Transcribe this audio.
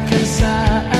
reconcile